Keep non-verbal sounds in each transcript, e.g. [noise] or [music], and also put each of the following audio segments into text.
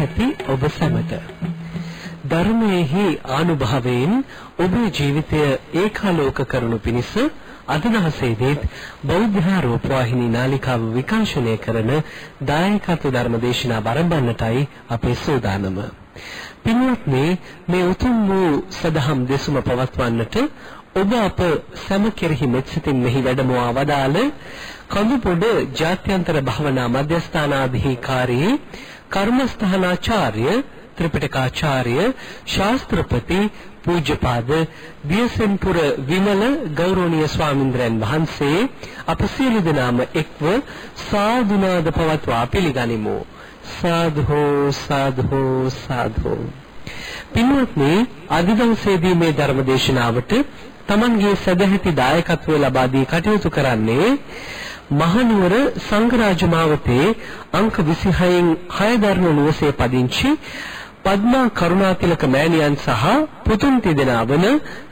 සදැහැති ඔබ සැමට ධර්මයේහි ආනුභාවයෙන් ඔබේ ජීවිතය ඒකාලෝක කරනු පිණිස අද දවසේදීත් බෞද්ධ රූපවාහිනී නාලිකාව විකාශනය කරන දායකත්ව ධර්ම දේශනා ආරම්භන්නටයි අපේ සූදානම. පින්වත්නි මේ උතුම් වූ සදහම් දෙසුම පවත්වන්නට ඔබ අප සැම කෙරෙහි මෙත් සිතින් මෙහි වැඩමවා වදාළ කඳුපොඩ ජාත්‍යන්තර භාවනා මධ්‍යස්ථානාධිකාරී කර්මස්ථානාචාර්ය ත්‍රිපිටකාචාර්ය ශාස්ත්‍රපති පූජ්‍යපාද දියසෙන්පුර විමල ගෞරවනීය ස්වාමින්ද්‍රයන් වහන්සේ අප සියලු දෙනාම එක්ව සාදුනාද පවත්වා පිළිගනිමු. සාධෝ සාධෝ සාධෝ පින්වත්නි අද දවසේදී මේ ධර්ම දේශනාවට Tamanගේ සදැහැති දායකත්වය ලබා දී කටයුතු කරන්නේ මහනුවර සංඝරාජ මාවතේ අංක 26න් 6 දරන නිවසේ පදිංචි පද්මා කරුණාතිලක මෑණියන් සහ පුතුන් තිදෙනා වන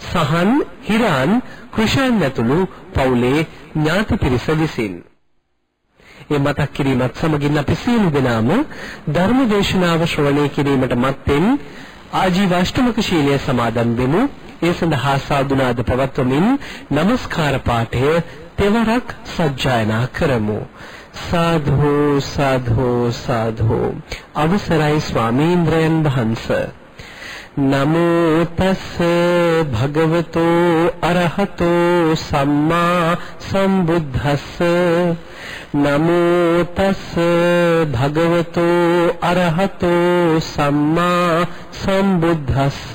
සහන් හිරාන් ක්‍රිෂාන් ඇතුළු පවුලේ ඥාති පිරිස විසින්. ඒ මතක් කිරීමත් සමගින් අපි සියලු දෙනාම ධර්ම දේශනාව ශ්‍රවණය කිරීමට මත්තෙන් ආජීව අෂ්ටමක ශීලය සමාදන් වෙමු. ඒ සඳහා සාදුනාද පවත්වමින් নমස්කාර පාඨය තෙවරක් සජ්ජායනා කරමු. සාධු සාධු සාධු. අවසරයි ස්වාමීන්ද්‍රයන් වහන්සේ. නමෝ තස් භගවතෝ අරහතෝ සම්මා සම්බුද්දස්ස. නමෝ තස් භගවතෝ අරහතෝ සම්මා සම්බුද්දස්ස.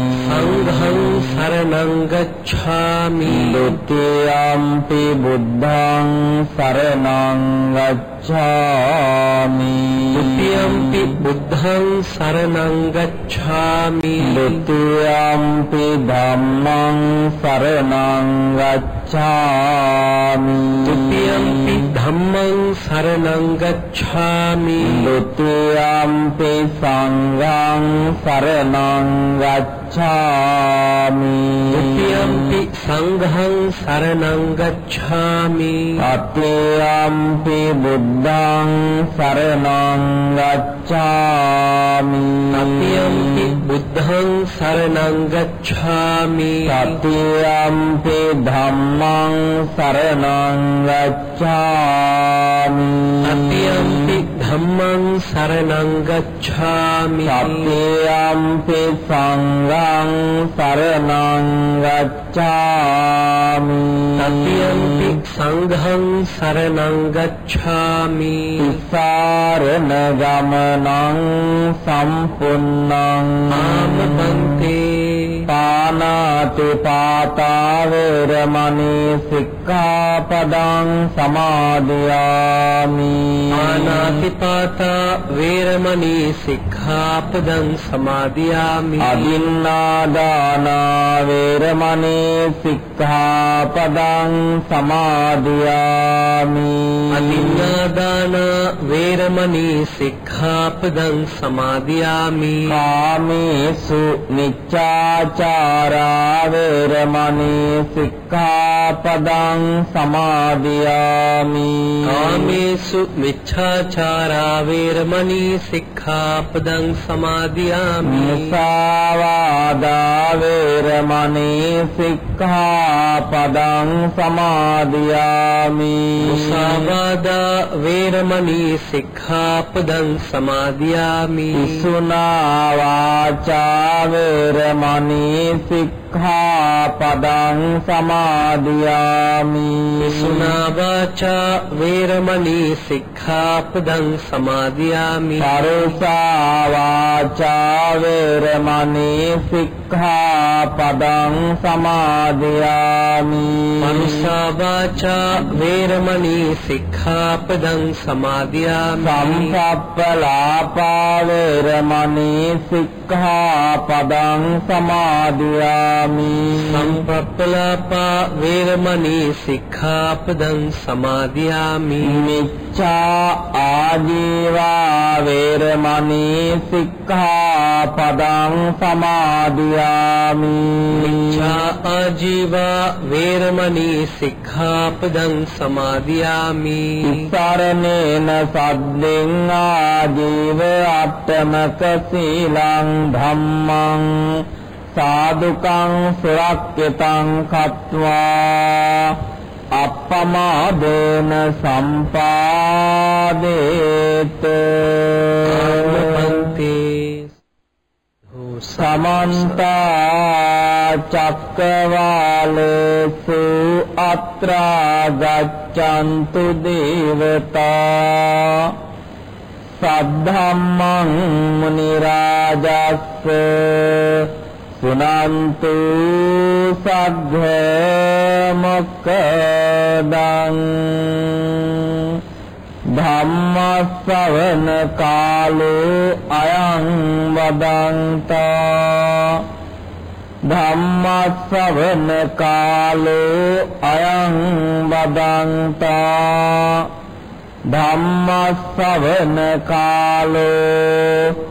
සංඝං සරණං ගච්ඡාමි දුතියම්පි බුද්ධං සරණං ගච්ඡාමි දුතියම්පි බුද්ධං සරණං ගච්ඡාමි දුතියම්පි ධම්මං සරණං ගච්ඡාමි දුතියම්පි ධම්මං සරණං ගච්ඡාමි දුතියම්පි සංඝං සරණං ගච්ඡාමි ဒုတိယံ පි සංඝං සරණං ගච්ඡාමි තතියම්පි බුද්ධං සරණං ගච්ඡාමි තතියම්පි බුද්ධං සරණං ගච්ඡාමි තතියම්පි ධම්මං සරණං ගච්ඡාමි තතියම්පි ධම්මං සරණං ගච්ඡාමි. තතියම්පි සංඝං සරණං ගච්ඡාමි. තතියම්පි සංඝං සරණං ගච්ඡාමි. සාරණ ගමනං සම්පුන්නං ආමපන්තේ පානාති පාතා වේරමණී සික්ඛාපදං සමාදියාමි. ආනාතිපාතා වේරමණී සික්ඛාපදං සමාදියාමි. අදින්නාදානා වේරමණී සික්ඛාපදං සමාදියාමි. අදින්නාදාන වේරමණී සික්ඛාපදං සමාදියාමි. කාමේසු නිච්ඡාචාරා වේරමණී සික්ඛාපදං සමාදියාමි. කාමේසු මිච්ඡාචාරා වේරමණී සික්ඛාපදං සමාදියාමි. මුසාවාදා වේරමණී සික්ඛාපදං සමාදියාමි. මුසාවාදා වේරමණී සික්ඛාපදං සමාදියාමි. සුනා වාචා වේරමණී สิก සික්ඛාපදං සමාදියාමි සුනා වාචා වේරමණී සික්ඛාපදං සමාදියාමි පරුසා වාචා වේරමණී සික්ඛාපදං සමාදියාමි පරුසා වාචා වේරමණී සික්ඛාපදං සමාදියාමි සම්පප්පලාපා වේරමණී සික්ඛාපදං සමාදියාමි සම්පප්පලාපා වේරමණී සික්ඛාපදං සමාදියාමි මිච්ඡා ආජීවා වේරමණී සික්ඛාපදං සමාදියාමි මිච්ඡා ආජීවා වේරමණී සික්ඛාපදං සමාදියාමි සරණේන සද්දෙන් ආජීව අට්ඨමක සීලං ධම්මං සාදුකං සුරක්්‍යතං කତ୍වා අප්පමාදේන සම්පාදේත ආත්මපන්තේ සමන්ත චක්කවාලේසු අත්‍රා ගච්ඡන්තු දේවතා සද්ධම්මං මුනි රාජස්ස සුනන්තු සග්ග මොක්කදං ධම්මස්සවන කාලෝ අයං වදන්තා ධම්මස්සවන කාලෝ අයං වදන්තා ධම්මස්සවන කාලෝ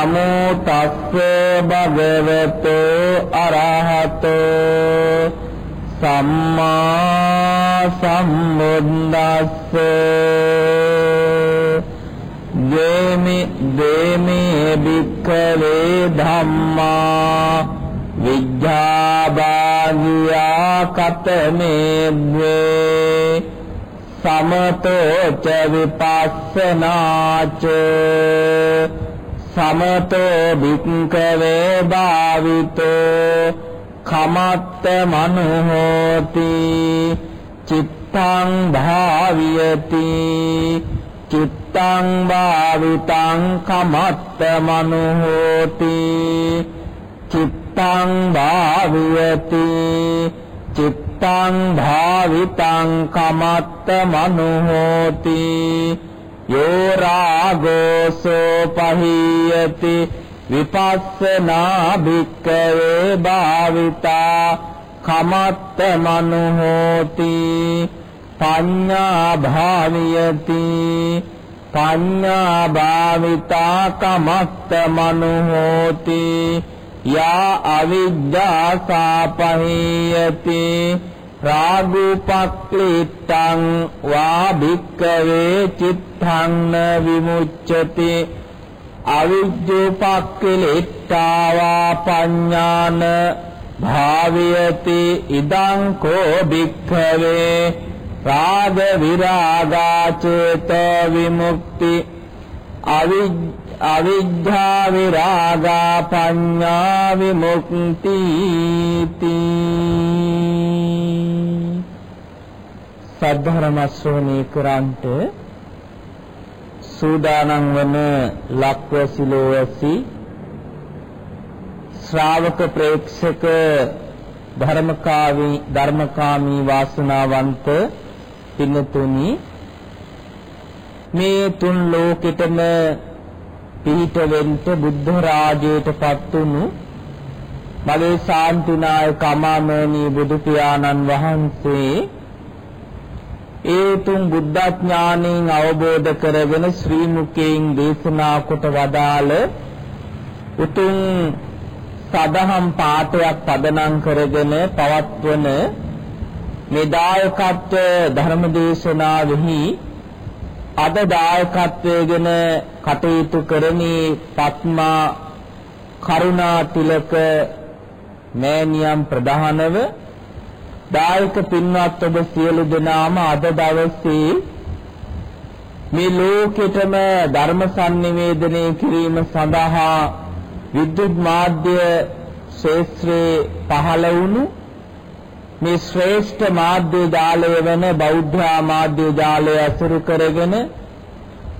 නමෝ තස්ස භගවතෝ අරහතෝ සම්මා සම්බුද්දස්ස දේමි දේමි බික්ඛවේ ධම්මා විජ්ජාබාගියා කතමේ ද්වේ සමතෝ ච විපස්සනාච සමතෝ බික්ඛවේ භාවිතෝ කමත්ත මනෝහෝති චිත්තං භාවියති චිත්තං භාවිතං කමත්ත මනෝහෝති චිත්තං භාවියති චිත්තං භාවිතං කමත්ත මනෝහෝති යෝ රාගෝසෝ පහියති විපස්සනා භික්කවේ භාවිතා කමත්ත මනුහෝති පඤ්ඤා භාවියති පඤ්ඤා භාවිතා කමත්ත මනුහෝති යා අවිද්‍යා සාපහියති රාගුපක්ලිට්ටං වා භික්කවේ චිත්තං විමුච්ඡති අවිජ්ජෝපක්ඛලිට්ඨාවා පඤ්ඤාන භාවයති ඉදං කෝ භික්ඛවේ රාග විරාගාචේත විමුක්ති අවිජ්ජා විරාගා පඤ්ඤා විමුක්ති සද්ධර්ම ශ්‍රවණී කරන්ට සූදානම් වන ලක්වැසිලෝවැසි ශ්‍රාවක ප්‍රේක්ෂක ධර්මකාමී ධර්මකාමී වාසනාවන්ත පින්නතුනි මේ තුන් ලෝකෙටම පිහිට වෙන්න බුද්ධ රාජයට පත්තුණු මගේ ශාන්තිනායක අමාමෑණී බුදු පියාණන් වහන්සේ ඒ තුන් බුද්ධ ඥාණයෙන් අවබෝධ කරගෙන ශ්‍රී මුකයෙන් දේශනා කොට වදාළ උතුම් සදහම් පාඨයක් පදනම් කරගෙන පවත්වන මේ දායකත්ව ධර්ම දේශනාවෙහි අද දායකත්වයෙන් කටයුතු කරමි පත්මා කරුණා තිලක මෑණියන් ප්‍රධානව. දායක පින්වත් ඔබ සියලු දෙනාම අද දවසේ මේ ලෝකෙටම ධර්ම sannivedanaya කිරීම සඳහා විද්‍යුත් මාධ්‍ය ශාස්ත්‍රයේ පහළ වුණු මේ ශ්‍රේෂ්ඨ මාධ්‍ය ජාලය වෙන බෞද්ධ මාධ්‍ය ජාලය අසුරු කරගෙන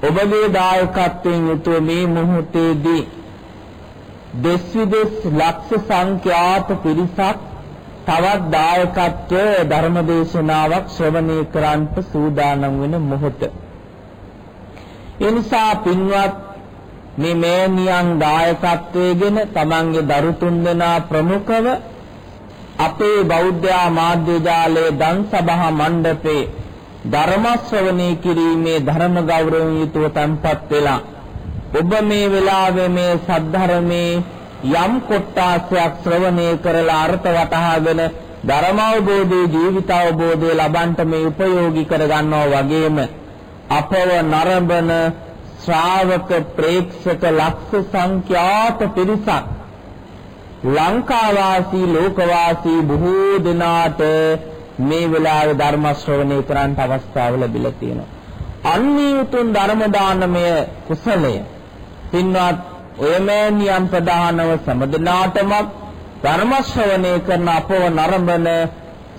ඔබගේ දායකත්වයෙන් යුතුව මේ මොහොතේදී දෙස් විදෙස් ලක්ෂ සංඛ්‍යාත පිරිසක් තවත් දායකත්ව ධර්මදේශනාවක් ශ්‍රවණය කරන්නට සූදානම් වෙන මොහොත. ඒ නිසා පින්වත් මේ මෑණියන් දායකත්වයේගෙන තමන්ගේ දරු තුන්දෙනා ප්‍රමුඛව අපේ බෞද්ධ මාධ්‍ය ජාලයේ දන් සභා මණ්ඩපේ ධර්ම ශ්‍රවණය කිරීමේ ධර්ම ගෞරවයෙන් යුතුව තන්පත් වෙලා ඔබ මේ වෙලාවේ මේ සද්ධර්මයේ යම් කොටාසයක් ශ්‍රවණය කරලා අර්ථ වටහාගෙන ධර්ම අවබෝධයේ ජීවිත අවබෝධය ලබන්නට මේ උපයෝගී කර ගන්නවා වගේම අපව නරඹන ශ්‍රාවක ප්‍රේක්ෂක ලක්ෂ සංඛ්‍යාත පිරිසක් ලංකාවාසී ලෝකවාසී බොහෝ දෙනාට මේ වෙලාවේ ධර්ම ශ්‍රවණය කරන්නට අවස්ථාව ලැබිලා තියෙනවා. අන්‍යතුන් ධර්ම දානමය කුසලය පින්වත් ඔයමෑනියන් ප්‍රධානව සමදනාටම ධර්ම ශ්‍රවණය කරන අපව නරඹන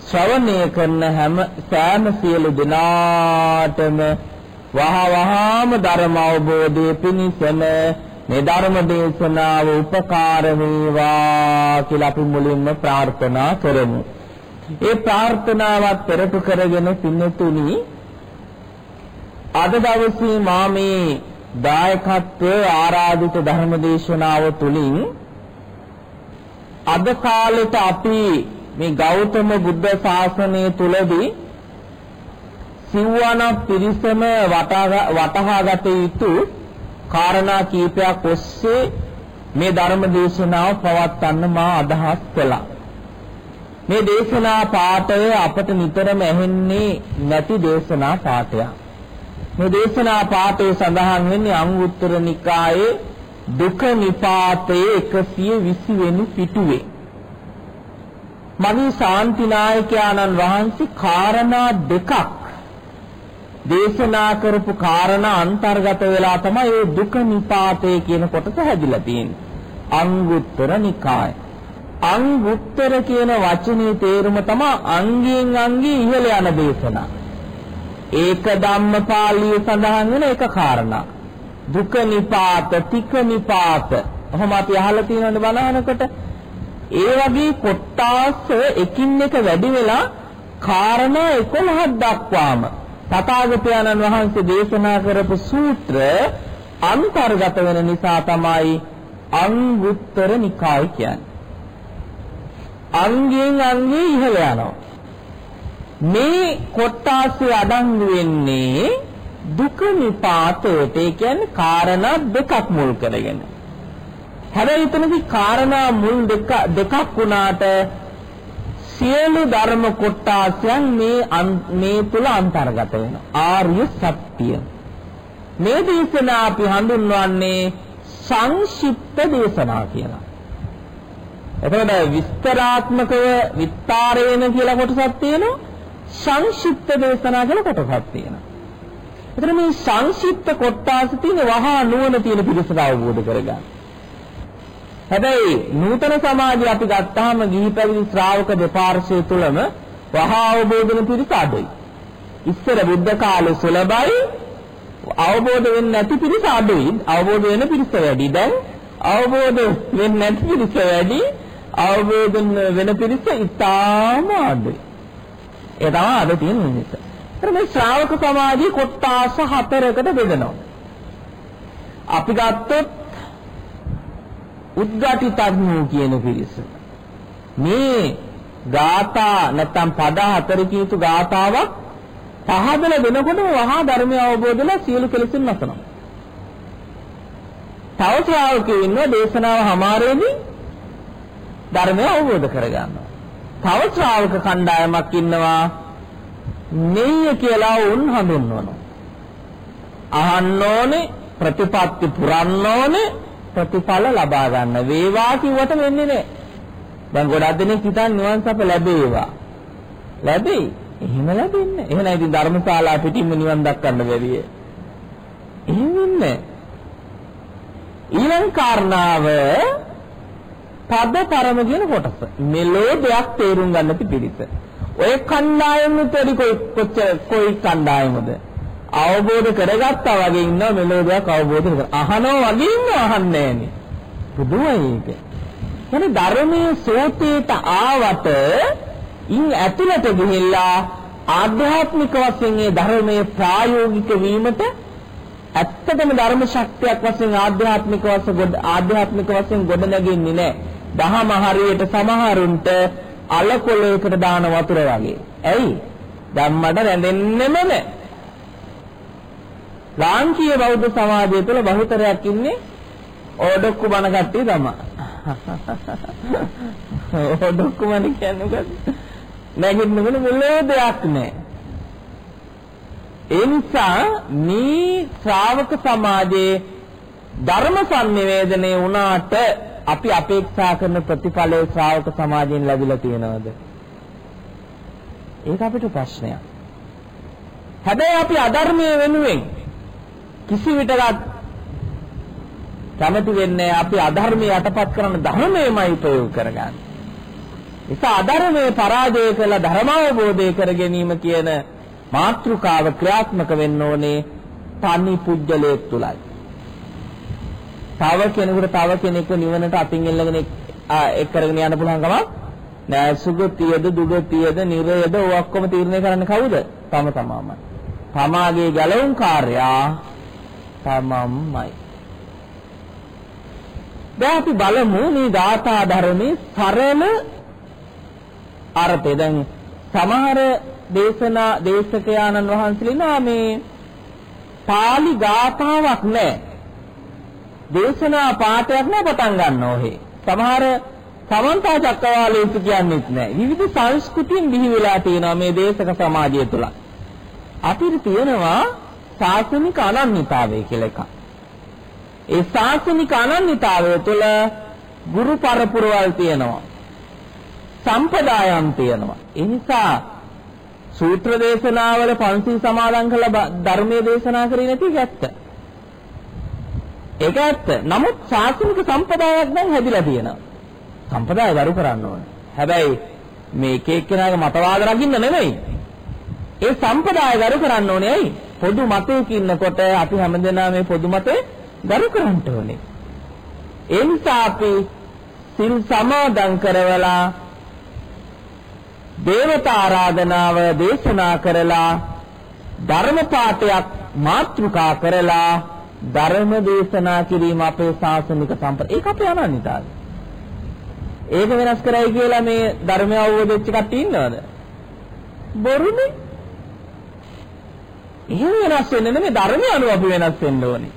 ශ්‍රවණය කරන හැම සෑම සියලු දිනාටම වහ වහාම ධර්ම අවබෝධයේ පිණිසම මේ ධර්ම දේශනාව උපකාර වේවා කියලා අපි මුලින්ම ප්‍රාර්ථනා කරමු. ඒ ප්‍රාර්ථනාවත් පෙරට කරගෙන පින්නතුනි අද දවසේ මා මේ දායකත්වයේ ආරාධිත ධර්ම දේශනාව තුලින් අද කාලෙට අපි මේ ගෞතම බුද්ධ ශාසනය තුලදී සිව්වන පිරිසම වටහාගත යුතු කාරණා කීපයක් ඔස්සේ මේ ධර්ම දේශනාව පවත්වන්න මා අදහස් කළා. මේ දේශනා පාඨය අපට නිතරම ඇහෙන්නේ නැති දේශනා පාඨයක්. මේ දේශනා පාඨයේ සඳහන් වෙන්නේ අංගුත්තර නිකායේ දුක නිපාතයේ 120 වෙනි පිටුවේ. මගේ ශාන්තිනායකයන්න් වහන්සේ කාරණා දෙකක් දේශනා කරපු කාරණා අන්තර්ගත වෙලා තමයි මේ දුක නිපාතේ කියන කොටස හැදිලා තියෙන්නේ. අංගුත්තර නිකාය. අංගුත්තර කියන වචනේ තේරුම තමයි අංගයෙන් අංගේ ඉහළ යන දේශනා. ඒක ධම්මපාලිය සඳහන් වෙන එක කාරණා. දුක නිපාත, තික නිපාත. ඔහොම අපි අහලා තියෙනවනේ බලනකොට ඒ වගේ කොටාස එකින් එක වැඩි වෙලා කාරණා 11ක් දක්වාම තථාගතයන්න් වහන්සේ දේශනා කරපු සූත්‍ර අන්තර්ගත වෙන නිසා තමයි අංගුත්තර නිකාය කියන්නේ. අංගයෙන් අංගේ ඉහළ යනවා. මේ කොටාසේ අඩංගු වෙන්නේ දුක නිපාතයට ඒ කියන්නේ කාරණා දෙකක් මුල් කරගෙන. හැබැයි එතනදී කාරණා මුල් දෙක දෙකක් වුණාට සියලු ධර්ම කොටාසයන් මේ මේ තුල අන්තර්ගත වෙනවා. ආර්ය සත්‍ය. මේ දේශනා අපි හඳුන්වන්නේ සංක්ෂිප්ත දේශනා කියලා. එතකොට විස්තරාත්මකව විස්තරේන කියලා කොටසක් තියෙනවා. සංක්ෂිප්ත දේශනා කියලා කොටසක් තියෙනවා. එතන මේ සංක්ෂිප්ත කොටස තියෙන වහා නුවණ තියෙන පිළිසඳ අවබෝධ කරගන්න. හැබැයි නූතන සමාජය අපි ගත්තාම ගිහි පැවිදි ශ්‍රාවක දෙපාර්ශ්වය තුලම වහා අවබෝධන පිරිස අඩුයි. ඉස්සර බුද්ධ කාලේ සුලභයි අවබෝධ වෙන්නේ නැති පිරිස අඩුයි. අවබෝධ වෙන පිරිස වැඩි. දැන් අවබෝධ වෙන්නේ නැති පිරිස වැඩි. අවබෝධ වෙන පිරිස ඉතාම අඩුයි. ඒ තමයි අද තියෙන මිනිස්සු. ඒත් මේ ශ්‍රාවක සමාජයේ කොට්ටාස හතරකට බෙදෙනවා. අපි ගත්තොත් උද්ඝාටිතඥෝ කියන පිරිස. මේ ගාථා නැත්තම් පද හතරකින් යුතු ගාථාවක් පහදල දෙනකොටම වහා ධර්මය අවබෝධලා සියලු කෙලෙසුන් නැසනවා. තව ශ්‍රාවකයෝ ඉන්නවා දේශනාව හමාරේදී ධර්මය අවබෝධ කරගන්නවා. තව ශ්‍රාවක කණ්ඩායමක් ඉන්නවා නෙయ్య කියලා උන් හඳුන්වනවා. අහන්න ඕනේ ප්‍රතිපත්ති පුරන්න ඕනේ ප්‍රතිඵල ලබා ගන්න. වේවා කිව්වට වෙන්නේ නැහැ. දැන් ගොඩක් දෙනෙක් හිතන්නේ නිවන් සප ලැබේවා. ලැබෙයි. එහෙම ලැබෙන්නේ. එහෙනම් ඉතින් ධර්මශාලා පිටින්ම නිවන් දක්වන්න බැරිය. එහෙම වෙන්නේ. ඊළඟ කාරණාව පද පරම කියන කොටස. මෙලෝ දෙයක් තේරුම් ගන්නති පිළිස. ඔය කණ්ඩායමෙත් වැඩි කොයි කොච්චර කොයි කණ්ඩායමද? අවබෝධ කරගත්තා වගේ ඉන්නවා මෙලෝ දෙයක් අවබෝධ කර. අහනවා වගේ ඉන්නවා අහන්නේ නෑනේ. පුදුමයි ඒක. කියන්නේ ධර්මයේ සෝතේට ආවට ඉන් ඇතුළට ගිහිල්ලා ආධ්‍යාත්මික වශයෙන් ඒ ධර්මයේ ප්‍රායෝගික වීමට ඇත්තටම ධර්ම ශක්තියක් වශයෙන් ආධ්‍යාත්මික වශයෙන් ආධ්‍යාත්මික වශයෙන් ගොඩ නැගෙන්නේ නැහැ. දහම හරියට සමහරුන්ට අලකොලයකට දාන වතුර වගේ. ඇයි? ධම්මට රැඳෙන්නෙම නැහැ. ලාංකීය බෞද්ධ සමාජය තුළ බහුතරයක් ඉන්නේ ඕඩොක්කු බණ කට්ටිය තමයි. ඕඩොක්කු බණ කියන්නේ මොකද්ද? නැගිටිනකොට මෙලෝ දෙයක් නැහැ. ඒ නිසා මේ ශ්‍රාවක සමාජයේ ධර්ම සංනිවේදනය වුණාට අපි අපේක්ෂා කරන ප්‍රතිඵලය ශ්‍රාවක සමාජයෙන් ලැබිලා තියෙනවද? ඒක අපිට ප්‍රශ්නයක්. හැබැයි අපි අධර්මයේ වෙනුවෙන් කිසි විටකත් කැමති වෙන්නේ අපි අධර්මයේ යටපත් කරන ධර්මයමයි ප්‍රයෝග කරගන්නේ. නිසා අධර්මයේ පරාජය කළ ධර්මාවබෝධය කර ගැනීම කියන මාත්‍රිකාව ක්‍රියාත්මක වෙන්න ඕනේ තනි පුජ්‍යලයක් තුලයි. තව කෙනෙකුට තව කෙනෙක්ව නිවනට අතින් එල්ලගෙන එක් කරගෙන යන්න පුළුවන් කමක් නෑ සුගතියද දුගතියද නිරයද ඔය ඔක්කොම තීරණය කරන්නේ කවුද? තම තමාමයි. තමාගේ ගැලවුම් කාර්යයා තමම්මයි. දැන් අපි බලමු මේ ධාතා ධර්මයේ සරල අර්ථය. දැන් සමහර දේශනා දේශකයාණන් වහන්සේලා මේ පාලි ගාථාවක් නැහැ. දේශනා පාඨයක් නෑ පටන් ගන්න ඕහේ. සමහර සමන්තා චක්කවාලේසු කියන්නේත් නෑ. විවිධ සංස්කෘතියින් බිහි වෙලා තියෙනවා මේ දේශක සමාජය තුළ. අපිට තියෙනවා ශාසනික අනන්‍යතාවය කියලා එකක්. ඒ ශාසනික අනන්‍යතාවය තුළ ගුරු පරපුරවල් තියෙනවා. සම්පදායම් තියෙනවා. ඒ නිසා සූත්‍ර දේශනාවල පන්සිල් සමාදන් කළ ධර්මයේ දේශනා කරේ නැති එක ඇත්ත. ඒක ඇත්ත. නමුත් ශාසනික සම්පදායක් නම් හැදිලා තියෙනවා. සම්පදාය ගරු කරන්න ඕනේ. හැබැයි මේ එක එක්කෙනාගේ මතවාද රකින්න නෙමෙයි. ඒ සම්පදාය ගරු කරන්න ඕනේ ඇයි? පොදු මතයක ඉන්නකොට අපි හැමදෙනා මේ පොදු මතේ ගරු කරන්න ඕනේ. ඒ නිසා අපි සිල් සමාදන් කරවලා දේවතා ආරාධනාව දේශනා කරලා ධර්ම පාඨයක් මාතෘකා කරලා ධර්ම දේශනා කිරීම අපේ ශාසනික සම්ප්‍රදාය. ඒක අපේ අනන්‍යතාවය. ඒක වෙනස් කරයි කියලා මේ ධර්මය අවබෝධ වෙච්ච කට්ටිය ඉන්නවද? බොරුනේ. එහෙම වෙනස් වෙන්නේ නෙමෙයි ධර්මය අනුව අපි වෙනස් වෙන්න ඕනේ.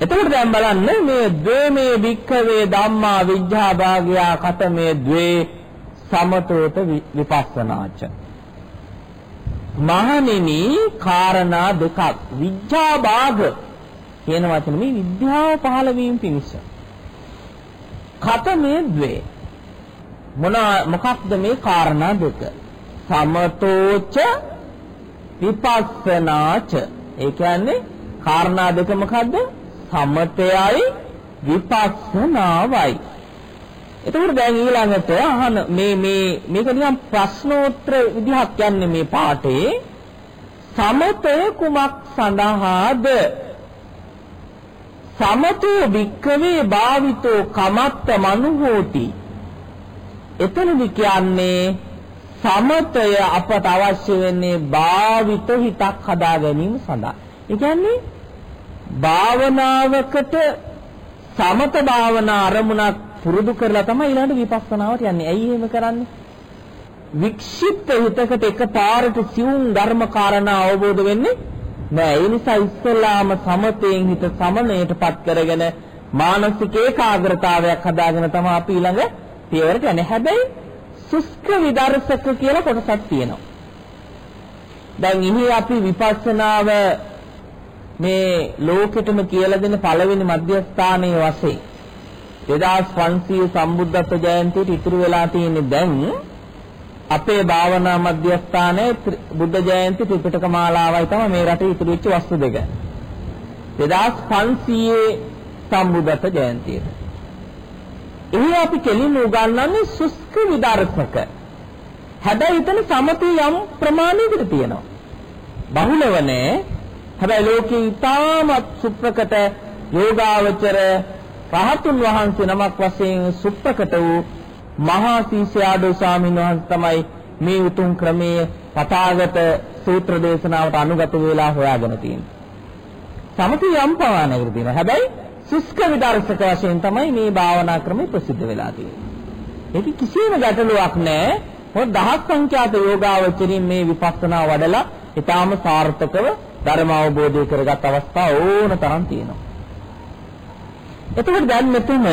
එතකොට දැන් බලන්න මේ ද්වේමේ වික්ඛවේ ධම්මා විඥා භාගයා කතමේ ද්වේ සමතෝත විපස්සනාච. මහණෙනි කාරණා දෙකක්. විඥා භාග කියන වචන මේ විද්‍යාව පහළ වීම පිණිස. කතමේ ද්වේ. මොන මොකක්ද මේ කාරණා දෙක? සමතෝච විපස්සනාච. ඒ කියන්නේ කාරණා දෙක මොකද්ද? සමතයයි විපස්සනාවයි. එතකොට දැන් ඊළඟට අහන මේ මේ මේක නිකන් ප්‍රශ්නෝත්තර විදිහක් යන්නේ මේ පාඩේ සමතය කුමක් සඳහාද? සමතෝ වික්කවේ භාවිතෝ කමත්ත මනුහෝති. එතනදි කියන්නේ සමතය අපට අවශ්‍ය වෙන්නේ භාවිත හිතක් හදා ගැනීම සඳහා. ඒ කියන්නේ භාවනාවකට සමත භාවනා අරමුණක් පුරුදු කරලා තමයි ඊළඟ විපස්සනාවට යන්නේ. ඇයි එහෙම කරන්නේ? වික්ෂිප්ත හිතකට එකපාරට සිවුම් ධර්ම කාරණා අවබෝධ වෙන්නේ නෑ. ඒ නිසා ඉස්සෙල්ලාම සමතයෙන් හිත සමනයටපත් කරගෙන මානසික ඒකාග්‍රතාවයක් හදාගෙන තමයි අපි ඊළඟ පියවරට යන්නේ. හැබැයි සුස්ක විදර්ශක කියලා කොටසක් තියෙනවා. දැන් ඉහි අපි විපස්සනාව මේ ලෝකෙටම කියලා දෙන පළවෙනි මධ්‍යස්ථානයේ වශයෙන් 2500 සම්බුද්ධත්ව ජයන්තියට ඉතුරු වෙලා තියෙන්නේ දැන් අපේ භාවනා මධ්‍යස්ථානයේ බුද්ධ ජයන්ති ත්‍රිපිටක මාලාවයි තමයි මේ රටේ ඉතුරු වෙච්ච වස්තු දෙක. 2500 සම්බුද්ධත්ව ජයන්තියට. එහි අපි කෙලින් උගන්වන්නේ සුස්ක විදර්ශක. හැබැයි එතන සමතේ යම් ප්‍රමාණයකට තියෙනවා. බහුලව නෑ. හැබැයි ලෝකේ ඊටමත් සුප්‍රකට යෝගාවචර රහතුන් වහන්සේ නමක් වශයෙන් සුප්‍රකට වූ මහා සීසයාඩෝ ස්වාමීන් වහන්සේ තමයි මේ උතුම් ක්‍රමයේ පතාගත සූත්‍ර දේශනාවට අනුගත වෙලා හොයාගෙන තියෙන්නේ. සමති යම් පවානකට තියෙනවා. හැබැයි සුස්ක විදර්ශක වශයෙන් තමයි මේ භාවනා ක්‍රමය ප්‍රසිද්ධ වෙලා තියෙන්නේ. ඒක කිසිම ගැටලුවක් නැහැ. මොකද දහස් සංඛ්‍යාත යෝගාවචරින් මේ විපස්සනා වඩලා ඊටාම සාර්ථකව ධර්ම අවබෝධය කරගත් අවස්ථා ඕන තරම් තියෙනවා. එතකොට දැන් මෙතන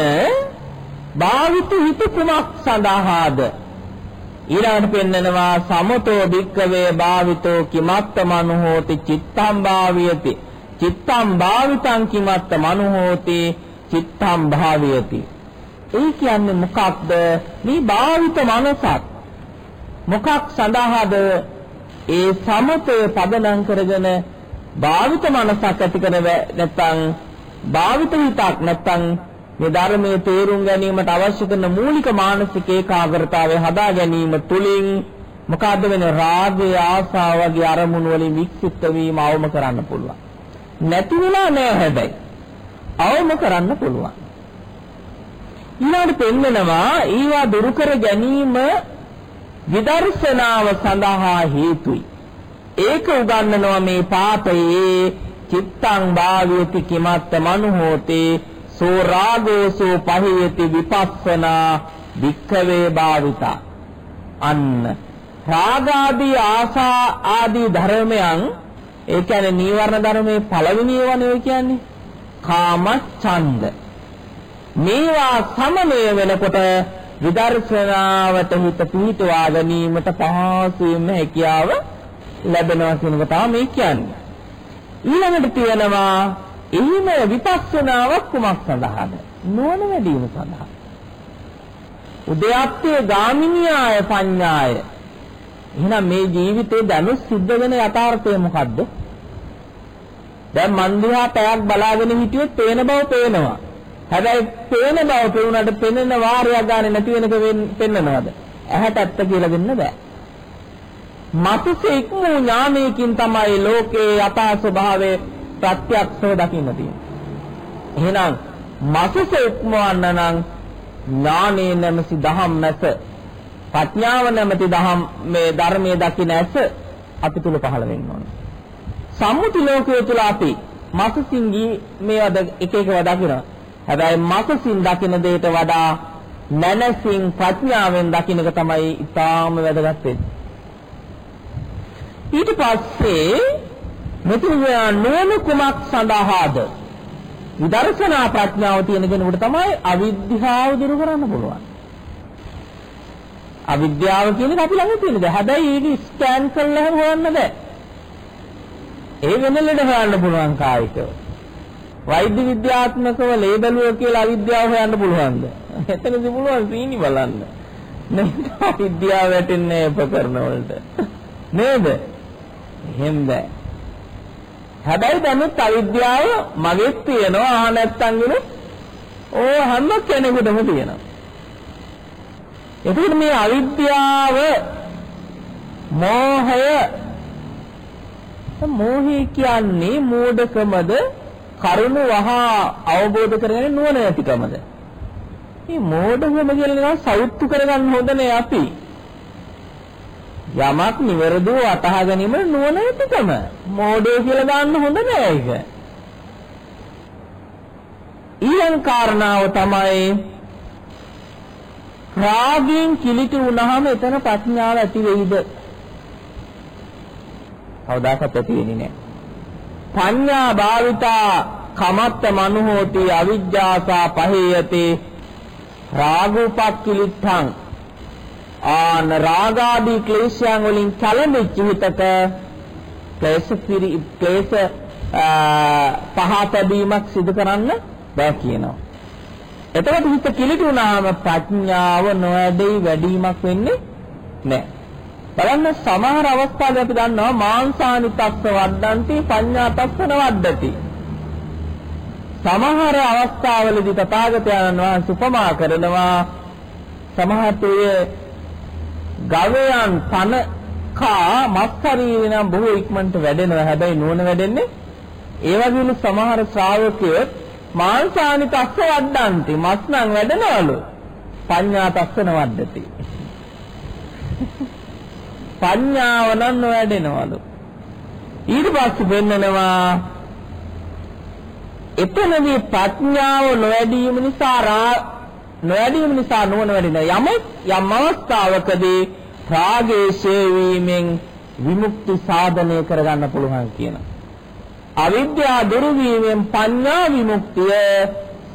භාවිත හිත කුමක් සඳහාද ඊළඟට පෙන්නනවා සමතෝ භික්කවේ භාවිතෝ කිමත්ත මනුහෝති චිත්තම් භාවියති චිත්තම් භාවිතං කිමත්ත මනුහෝති චිත්තම් භාවියති. ඒ කියන්නේ මොකක්ද? මේ භාවිත මනසක්. මොකක් සඳහාද? ඒ සමතය පදනම් කරගෙන භාවිත මනසක් ඇති කර නැත්නම් භාවිත හිතක් නැත්නම් මේ ධර්මයේ තේරුම් ගැනීමට අවශ්‍ය කරන මූලික මානසික ඒකාග්‍රතාවය හදා ගැනීම තුළින් මොකද්ද වෙන්නේ? රාගය ආසාව වගේ අරමුණු වලින් වික්සිත වීම අවම කරන්න පුළුවන්. නැති වෙලා නෑ හැබැයි. අවම කරන්න පුළුවන්. ඊළඟට පෙන්නනවා ඊවා දුරු කර ගැනීම විදර්ශනාව සඳහා හේතුයි. ඒක උගන්වනවා මේ පාපයේ චිත්තං භාවයති කිමත්ත මනුහෝතේ සෝ රාගෝසෝ පහියති විපස්සනා වික්ඛවේ භාවිතා. අන්න. රාගාදී ආසා ආදී ධර්මයන් ඒ කියන්නේ නීවරණ ධර්මයේ පළවෙනි ඒවානේ කියන්නේ කාම ඡන්ද මේවා සමනය වෙනකොට විදර්ශනාවට හිත පිහිටවා ගැනීමට පහසුවෙන්ම හැකියාව ලැබෙනවා කියන එක තමයි මේ කියන්නේ ඊළඟට තියෙනවා එහිම විපස්සනාවක් කුමක් සඳහාද? නුවණ වැඩි වීම සඳහා. උද්‍යප්තේ ගාමිනියාය පඤ්ඤාය. එහෙනම් මේ ජීවිතේ දැනුත් සිද්ධ වෙන යථාර්ථය මොකද්ද? දැන් මන් දිහා පැයක් බලාගෙන හිටියොත් පේන බව පේනවා. හැබැයි පේන බව පෙවුනට පෙනෙන වාරයක් ගන්න නැති වෙනක පෙන්නනවද? ඇහැට ඇත්ත කියලා දෙන්න බෑ. මතසේ ඉක්මු ඥානයකින් තමයි ලෝකේ යථා ස්වභාවය ප්‍රත්‍යක්ෂව දකින්න තියෙනවා. එහෙනම් මසස උක්මවන්න නම් ඥානේ නැමැති දහම් මැස ප්‍රඥාව නැමැති දහම් මේ ධර්මයේ දකින්න ඇස අපි තුල පහළ වෙන්න ඕන. සම්මුති ලෝකයේ තුල අපි මසසින් මේවද එක එකව දකිනවා. හැබැයි මසසින් දකින දෙයට වඩා මනසින් ප්‍රඥාවෙන් දකින්න එක තමයි ඊටාම වැදගත් වෙන්නේ. ඊට පස්සේ මෙතන නුවණ කුමක් සඳහාද? විදර්ශනා ප්‍රඥාව තියෙන කෙනෙකුට තමයි අවිද්‍යාව දුරු කරන්න පුළුවන්. අවිද්‍යාව කියන එක අපි ළඟ තියෙන දේ. හැබැයි ඒක ස්කෑන් කරලා හොයන්න බෑ. ඒ වෙන ලෙඩ හොයන්න පුළුවන් කායිකව. වෛද්‍ය විද්‍යාත්මකව ලේබලුව කියලා අවිද්‍යාව හොයන්න පුළුවන්ද? එතනදි පුළුවන් සීනි බලන්න. නේද? විද්‍යාව වැටෙන්නේ උපකරණ වලට. නේද? එහෙම බෑ. හැබැයි දැනුත් අවිද්‍යාව මගෙත් තියෙනවා ආ නැත්තම් ඉන්නේ ඕ හැම කෙනෙකුටම තියෙනවා. එතකොට මේ අවිද්‍යාව මෝහය මෝහය කියන්නේ මෝඩකමද කරුණ වහා අවබෝධ කරගෙන නුවණ ඇතිකමද මේ මෝඩකම කියලා නිකන් සෞත්තු කරගන්න හොඳ නෑ අපි යමක් නිවැරදිව වටහා ගැනීම නුවණ ඇතිකම. මෝඩය කියලා දාන්න හොඳ නෑ ඒක. ඊළඟ කාරණාව තමයි රාගයෙන් කිලිටි වුණාම එතන ප්‍රඥාව ඇති වෙයිද? කවදාකවත් ඇති වෙන්නේ නෑ. පඤ්ඤා භාවිතා කමත්ත මනුහෝති අවිජ්ජාසා පහේයති රාගෝපක්ඛිලිට්ඨං ආන රාගාදී ක්ලේශයන් වලින් කලඹිච්ච හිතක ක්ලේශ ක්ලේශ පහතැබීමක් සිදු කරන්න බෑ කියනවා. එතකොට හිත කිලිටි වුණාම ප්‍රඥාව නොඇදෙයි වැඩිවීමක් වෙන්නේ නැහැ. බලන්න සමහර අවස්ථාවල අපි දන්නවා මාංසානි තස්ස වද්දන්ති පඤ්ඤා තස්ස නවද්දති. සමහර අවස්ථාවලදී තථාගතයන් වහන්සේ උපමා කරනවා සමහරතේ ගවයන් පන කා මස් ශරීරේ නම් බොහෝ ඉක්මනට වැඩෙනවා හැබැයි නුවණ වැඩෙන්නේ ඒ වගේම සමහර ශ්‍රාවකයෝ මාංසානි තස්ස වද්දන්ති මස් නම් වැඩනවලු. පඤ්ඤා තස්ස නවද්දති පඤ්ඤාව නම් නොවැඩෙනවලු. ඊට පස්සේ වෙන්නනවා එතනදී ප්‍රඥාව නොවැඩීම නිසා නොවැඩීම නිසා නුවණ වැඩෙන යමෙක් යම් අවස්ථාවකදී රාගයේ ශේවීමෙන් විමුක්ති සාධනය කරගන්න පුළුවන් කියන අවිද්‍යාව දුරු වීමෙන් පඤ්ඤා විමුක්තිය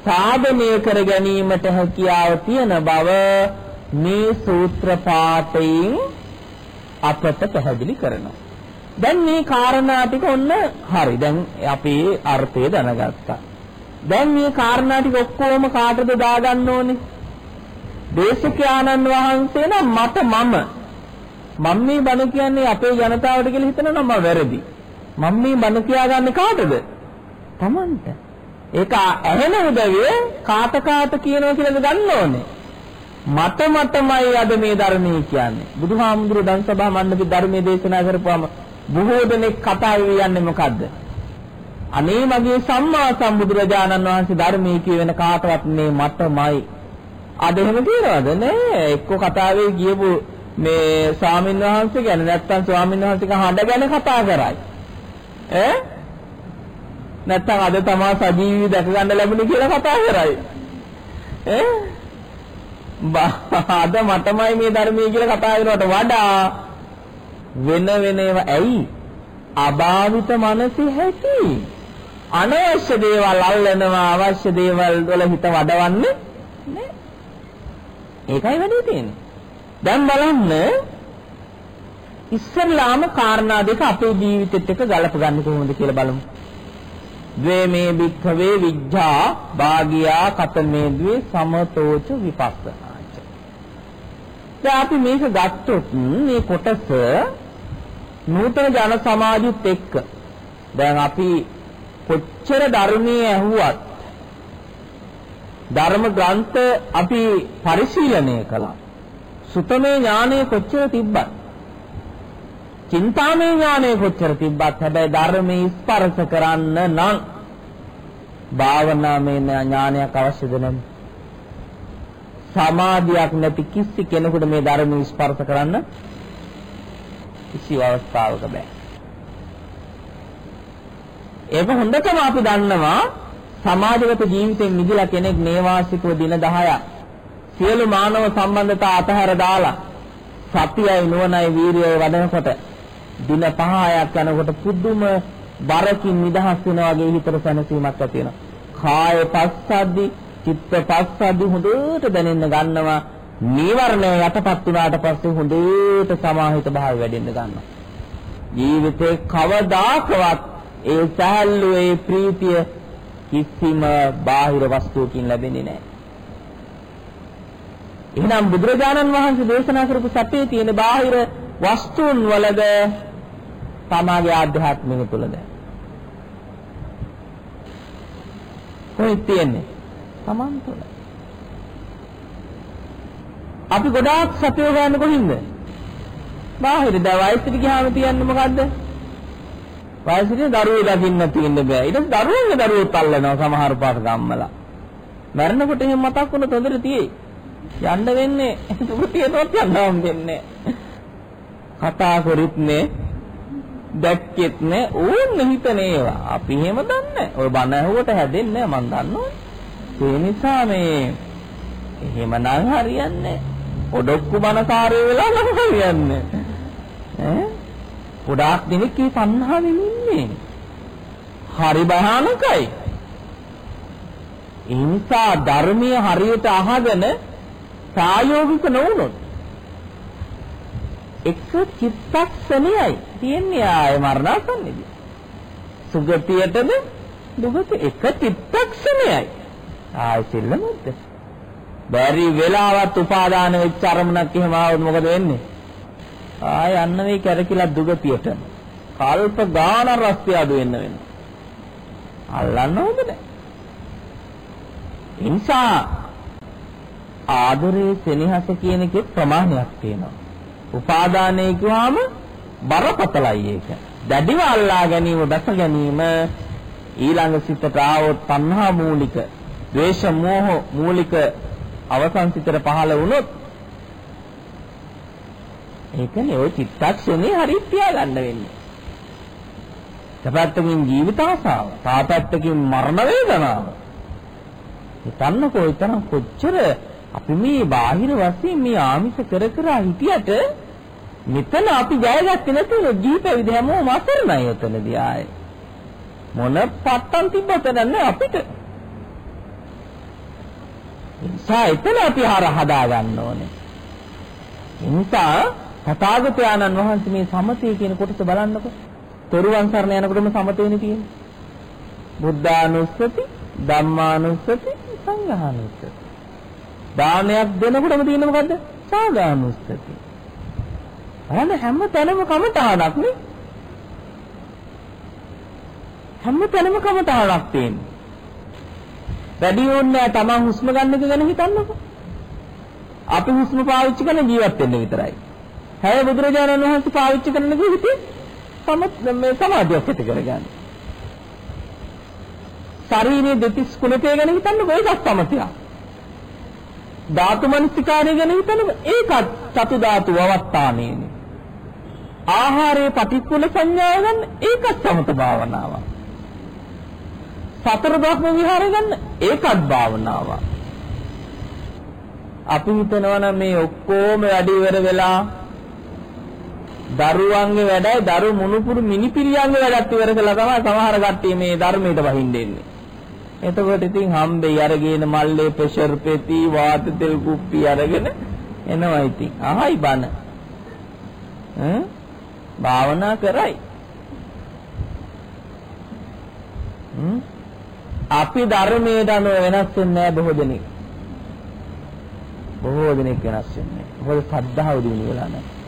සාධනය කර ගැනීමට හැකියාව තියෙන බව මේ සූත්‍ර පාඨයෙන් අපට පැහැදිලි කරනවා. දැන් මේ කාරණා ටික ඔන්න හරි. දැන් අපි අර්ථය දැනගත්තා. දැන් මේ කාරණා ටික ඔක්කොම කාටද දාගන්න ඕනේ? දේශකයාණන් වහන්සේ නම් මට මම මම මේ බණ කියන්නේ අපේ ජනතාවට කියලා හිතනවා නම් මම වැරදි. මම මේ බණ කියාගන්නේ කාටද? Tamanට. ඒක ඇහෙන උදවිය කාට කාට කියනවා කියලාද ගන්න ඕනේ. මට මටමයි අද මේ ධර්මයේ කියන්නේ. බුදුහාමුදුරුවෝ දන් සභා මණ්ඩපේ ධර්මයේ දේශනා කරපුවාම බොහෝ දෙනෙක් කතා වෙන්නේ මොකද්ද? අනේ මගේ සම්මා සම්බුදුරජාණන් වහන්සේ ධර්මයේ කියවෙන කාටවත් මේ මටමයි. අද එහෙම කියනවද? නෑ. එක්ක කතාවේ කියපු මේ ස්වාමීන් වහන්සේ ගැන නැත්තම් ස්වාමීන් වහන්සේක හඬ ගැන කතා කරයි. ඈ? නැත්තම් අද තමා සජීවී දැක ගන්න ලැබුණේ කියලා කතා කරයි. ඈ? අද මටමයි මේ ධර්මයේ කියලා කතා කරනවට වඩා වෙන වෙන ඒවා ඇයි අභාවිත මනසෙ හැටි අනවශ්‍ය දේවල් අල්ලනවා අවශ්‍ය දේවල් වල හිත වඩවන්නේ නෑ ඒකයි වැඩි තියෙන්නේ දැන් බලන්න ඉස්සල්ලාම කාරණා දෙක අපේ ජීවිතෙත් එක්ක ගලප ගන්න කොහොමද කියලා බලමු. ද්වේමේ භික්ඛවේ විජ්ජා භාගියා කතමේ ද්වේ සමතෝච විපස්සනා දැන් අපි මේක ගත්තොත් මේ කොටස නූතන ජන සමාජෙත් එක්ක. දැන් අපි කොච්චර ධර්මයේ ඇහුවත් ධර්ම ග්‍රන්ථ අපි පරිශීලනය කළා. සුතමේ ඥානය කොච්චර තිබ්බත් චින්තාමේ ඥානය කොච්චර තිබ්බත් හැබැයි ධර්මයේ ස්පර්ශ කරන්න නම් භාවනාමය ඥානයක් අවශ්‍යද නැද්ද? සමාධියක් නැති කිසි කෙනෙකුට මේ ධර්ම ස්පර්ශ කරන්න කිසි අවස්ථාවක බෑ. ඒක හොඳටම අපි දන්නවා සමාජගත ජීවිතෙන් මිදලා කෙනෙක් නේවාසිකව දින 10ක් සියලු මානව සම්බන්ධතා අතහැර දාලා සතියයි නුවණයි වීරියයි වඩනකොට දින 5ක් යනකොට පුදුම බරකින් නිදහස් වෙනා වගේ හිතට සැනසීමක් ඇති වෙනවා. කාය පස්සද්දි චිත්ත පස්සද්දි හොඳට දැනෙන්න ගන්නවා. නීවරණය යටපත් වුණාට පස්සේ හොඳට සමාහිත භාවය වැඩෙන්න ගන්නවා. ජීවිතේ කවදාකවත් ඒ සහැල්ලු ඒ ප්‍රීතිය කිසිම බාහිර වස්තුවකින් ලැබෙන්නේ නැහැ. එහෙනම් බුදුරජාණන් වහන්සේ දේශනා කරපු සත්‍යයේ තියෙන බාහිර වස්තුන් වලද තමාගේ ආධ්‍යාත්මික තුලද කොහෙද තියෙන්නේ Taman තුළ. අපි ගොඩාක් සතුය ගන්න කොහින්ද? බාහිර දැන් වයසට ගියාම තියන්නේ මොකද්ද? වයසට දරුවෝ දකින්න තියෙන්න බෑ. ඊට පස්සේ දරුවෝගේ දරුවෝ තල්ලනවා සමහර පාට ගම්මලා. මරණකොට එහෙම මතක් වුණ තොඳර තියෙයි. යන්න වෙන්නේ සුගතියටවත් යන්න හම්බෙන්නේ කතා කරුත් නේ දැක්කෙත් නේ. ඕන්න හිතන ඒවා. අපි එහෙම දන්නේ ඔය බණ ඇහුවට හැදෙන්නේ මන් දන්නවා. ඒ නිසා මේ එහෙමනම් හරියන්නේ ඔඩොක්කු බනකාරයෝ වෙලා නම් හරියන්නේ ඈ? ගොඩාක් දෙනෙක් මේ තණ්හාවෙන් ඉන්නේ. හරි භයානකයි. ඒ නිසා ධර්මයේ හරියට අහගෙන ප්‍රායෝගික නොවුනොත් එක චිත්තක්ෂණයයි තියෙන්නේ ආය මරණාසන්නේදී. සුගතියටද දුගති එක චිත්තක්ෂණයයි. ආය සිල්ලමුද්ද. බැරි වෙලාවත් උපාදාන වෙච්ච අරමුණක් එහෙම ආවොත් මොකද වෙන්නේ? ආය යන්න මේ කැරකිලා දුගතියට. කල්ප ගාන රස්තිය අඩු වෙන්න වෙනවා. අල්ලන්න හොඳ නැහැ. නිසා ආදරේ සෙනෙහස කියන එකේ ප්‍රමාණයක් තියෙනවා. උපාදානය කියවම බරපතලයි ඒක. දැඩිව අල්ලා ගැනීම, දැස ගැනීම ඊළඟ සිතට ආවොත් තණ්හා මූලික, ද්වේෂ මෝහ මූලික අවසන් සිතට පහළ වුණොත් ඒකනේ ওই චිත්තක්ෂණේ හරියට තියාගන්න වෙන්නේ. තපත්තකින් ජීවිත ආසාව, තාපත්තකින් මරණ වේදනාව. හිතන්නකෝ ඊතරම් කොච්චර අපි මේ බාහිර වශයෙන් මේ ආමිෂ කර කර හිටියට මෙතන අපි ජයගත්තේ නැතුව ජීවිත හැමෝම අසරණයි එතනදී ආයේ. මොන පට්ටම් තිබ්බද නැහැ අපිට. නිසා එතන අපි හර හදා ගන්න ඕනේ. නිසා තථාගතයන්න් වහන්සේ මේ සමතය කියන කොටස බලන්නකෝ. තෙරුවන් සරණ යනකොටම සමතේනේ තියෙන්නේ. බුද්ධානුස්සති, ධම්මානුස්සති, සංඝානුස්සති. දානයක් දෙනකොටම තියෙන්නේ මොකද්ද? සාගානුස්සති. අනේ හැම තැනම කමටහනක් නේ. හැම තැනම කමටහනක් තියෙන්නේ. වැඩි ඕනේ තමන් හුස්ම ගන්න එක ගැන හිතන්නකෝ. අපි හුස්ම පාවිච්චි කරන ජීවත් වෙන්න විතරයි. හැබැයි බුදුරජාණන් වහන්සේ පාවිච්චි කරන එක හිතේ සම මේ සමාධියක් ඇති කරගන්න. ශරීරයේ දෙතිස් කුණපේ ගැන හිතන්නකෝ ඒකත් සමතයක්. ධාතු මනසිකාරය ගැන හිතනකො ඒකත් චතු ධාතු වවත්තානේනේ. ආහාරයේ පටික්කුල සංඥාව ගන්න ඒකත් සමත භාවනාවක්. සතර බ්‍රහ්ම විහාරය ගන්න ඒකත් භාවනාවක්. අපි හිතනවා නම් මේ ඔක්කොම වැඩි ඉවර වෙලා දරුවන්ගේ වැඩයි දරු මුණුපුරු මිනිපිරියන්ගේ වැඩත් ඉවර කළා තමයි සමහර කට්ටිය මේ ධර්මයට වහින්නේ. එතකොට ඉතින් හම්බෙයි අරගෙන මල්ලේ ප්‍රෙෂර් පෙති වාත තෙල් කුප්පි අරගෙන එනවා ඉතින්. අහයි බන. ඈ භාවනා කරයි. අපි ධර්මයට අනුව වෙනස් වෙන්නේ නැහැ බොහෝ දෙනෙක්. බොහෝ දෙනෙක් වෙනස් වෙන්නේ. මොකද සද්ධාව දිනු වෙලා නැහැ.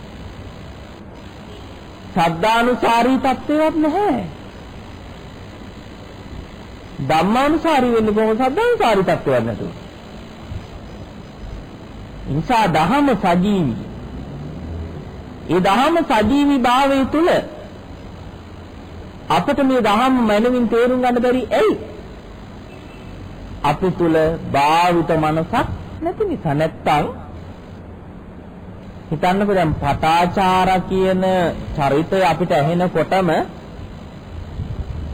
සද්ධානුසාරී තත්ත්වයක් නැහැ. ධම්මානුසාරී වෙන්නේ කොහොමද සද්ධානුසාරී තත්ත්වයක් නැතුව. නිසා දහම සජීවි. ඒ දහම සජීවි භාවය තුල අපට මේ දහම මනමින් තේරුම් ගන්න බැරි ඇයි? අපි තුල භාවිත මනසක් නැති නිසා නැත්තම් හිතන්නකෝ දැන් පටාචාර කියන චරිතය අපිට ඇහෙනකොටම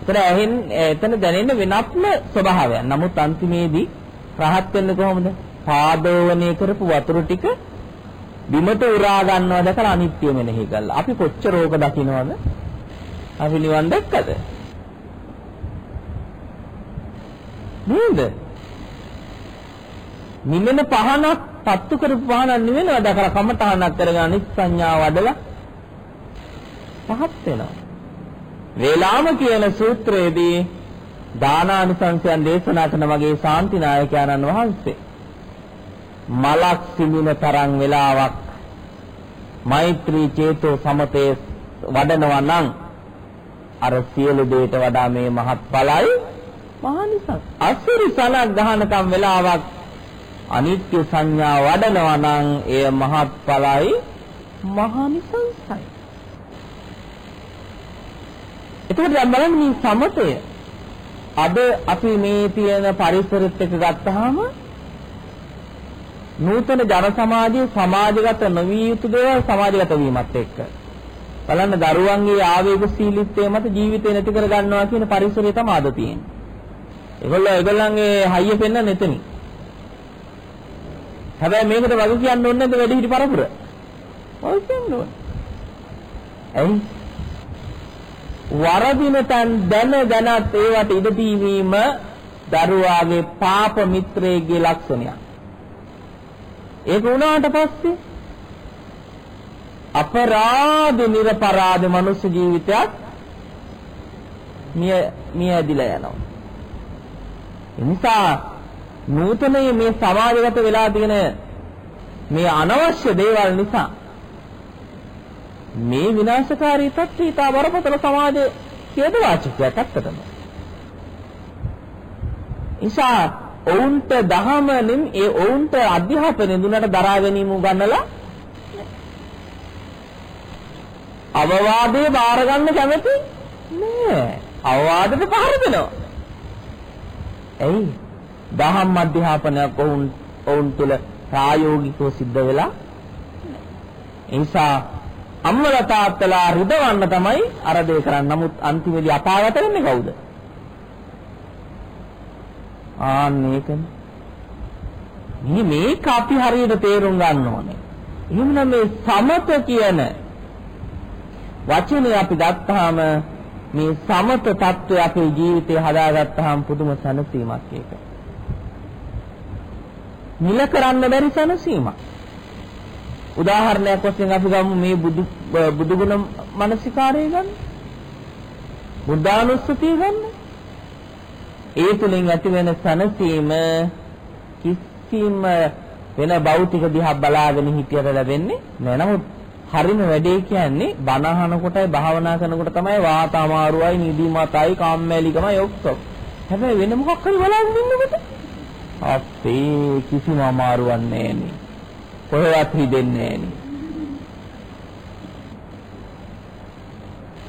එතන ඇහෙන් එතන දැනෙන වෙනත්ම ස්වභාවයක්. නමුත් අන්තිමේදී රහත් වෙන්නේ කොහොමද? පාදෝවණය කරපු වතුර ටික බිමට උරා ගන්නවා දැකලා අනිත්‍ය මෙනෙහි කළා. අපි කොච්චර ඕක දකින්නවද? අපි නිවන් දැක්කද? නේද? නිමෙන පහනක් පත්තු කරපු පහනක් නෙවෙනවා දැකලා කමටහනක් කරගෙන අනිත් සංඥාව වඩලා පහත් වෙනවා. වේලාම කියන සූත්‍රයේදී දානානිසංසයන් දේශනා කරන වගේ ශාන්තිනායකයන්න් වහන්සේ මලක් සිඳින තරම් වෙලාවක් මෛත්‍රී චේතෝ සමතේ වඩනවා නම් අර සියලු දෙයට වඩා මේ මහත් ඵලයි මහනිසං අසුරි සලක් ගහනකම් වෙලාවක් අනිත්‍ය සංඥා වඩනවා නම් එය මහත් ඵලයි මහනිසංසයි එතකොට දැන් බලන්න මේ සමතය අද අපි මේ තියෙන පරිසරෙත් එක්ක ගත්තාම නූතන ජන සමාජයේ සමාජගත නොවිය යුතු දේවල් සමාජගත වීමත් එක්ක බලන්න දරුවන්ගේ ආවේගශීලීත්වය මත ජීවිතේ නැති කර ගන්නවා කියන පරිසරය තමයි අද තියෙන්නේ. ඒගොල්ලෝ ඒගොල්ලන්ගේ හයිය පෙන්න නැතනි. හැබැයි මේකට වග කියන්න ඕනේ නැද්ද වැඩි හිටි පරපුර? ඔය කියන්න ඕනේ. ඇයි? වරදින තැන් දැන දැනත් ඒවට ඉඩ දීවීම දරුවාගේ පාප මිත්‍රයෙක්ගේ ලක්ෂණයක්. ඒක වුණාට පස්සේ අපරාධ නිර්පරාධ මනුස්ස ජීවිතයක් මිය මිය ඇදිලා යනවා. ඒ නිසා නූතනයේ මේ සමාජගත වෙලා තියෙන මේ අනවශ්‍ය දේවල් නිසා මේ විනාශකාරී තත්ත්වය ඉතා බරපතල සමාජයේ ඛේදවාචකයක් ඇත්තටම. නිසා ඔවුන්ට දහමනින් ඒ ඔවුන්ට අධ්‍යාපනය දුන්නට දරා ගැනීම උගන්නලා අවවාදයේ බාර ගන්න කැමති නෑ. අවවාදෙට පහර දෙනවා. එයි දහම් අධ්‍යාපනයක් ඔවුන් ඔවුන් තුළ ප්‍රායෝගිකව සිද්ධ වෙලා ඒ නිසා අම්මල තාත්තලා රිදවන්න තමයි අර දේ කරන්නේ. නමුත් අන්තිමේදී අපාගත වෙන්නේ කවුද? ආන්න ඒකනේ. මේක අපි හරියට තේරුම් ගන්න ඕනේ. එහෙනම් මේ සමත කියන වචනේ අපි ගත්තාම මේ සමත தত্ত্বය අපේ ජීවිතේ හදාගත්තාම පුදුම සැනසීමක් ඒක. මිල කරන්න බැරි සැනසීමක්. උදාහරණයක් වශයෙන් අපි ගමු මේ බුදු බුදුගුණ මානසිකාරය ගන්න. බුද්ධානුස්සතිය ගන්න. ඒ තුලින් ඇති වෙන සැනසීම කිසිම වෙන භෞතික දිහා බලාගෙන හිටියට ලැබෙන්නේ නෑ. නමුත් හරිම වැඩේ කියන්නේ බණ අහනකොටයි භාවනා කරනකොට තමයි වාත අමාරුවයි නිදිමතයි කාම්මැලිකමයි ඔක්කොම. හැබැයි වෙන මොකක් හරි බලාගෙන ඉන්නකොට අපේ කිසිම අමාරුවක් නෑනේ. කොහෙවත් හිදෙන්නේ නෑනේ.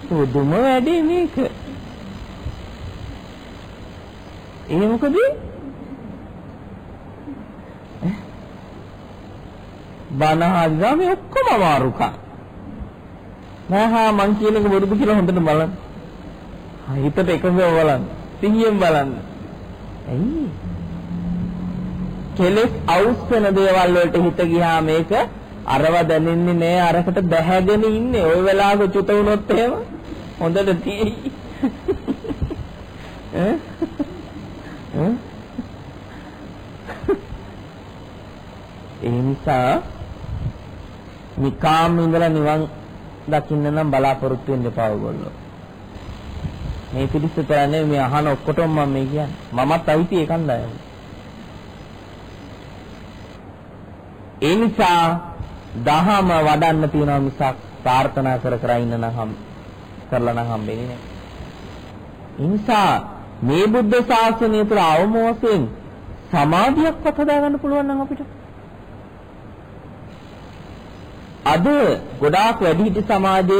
සුදුම වැඩේ මේක. ඒ මොකද? බණ හදලා මේ ඔක්කොම අමාරුකම්. නෑ මං කියන එක බොරුද කියලා හොඳට බලන්න. හිතට එකඟව බලන්න. සිහියෙන් බලන්න. ඇයි? කෙලෙස් අවුස්සන දේවල් වලට හිත ගියා මේක අරව දැනෙන්නේ නෑ අරකට බැහැගෙන ඉන්නේ. ওই වෙලාවක චුත වුණොත් එහෙම හොඳට තියෙයි. [laughs] ඈ? ඈ? ඒ නිසා නිකාම් ඉඳලා නිවන් දකින්න නම් බලාපොරොත්තු වෙන්න එපා ඔයගොල්ලෝ. මේ පිළිස්ස කරන්නේ මේ අහන ඔක්කොටම මම මේ කියන්නේ. මමත් අයිති ඒ ඒ නිසා දහම වඩන්න තියනවා මිසක් ප්‍රාර්ථනා කර කර ඉන්න නම් කරලා නම් හම්බෙන්නේ නැහැ. ඒ නිසා මේ බුද්ධ ශාසනය තුළ අවම වශයෙන් සමාධියක්වත් හදාගන්න පුළුවන් නම් අපිට අද ගොඩාක් වැඩිහිටි සමාජය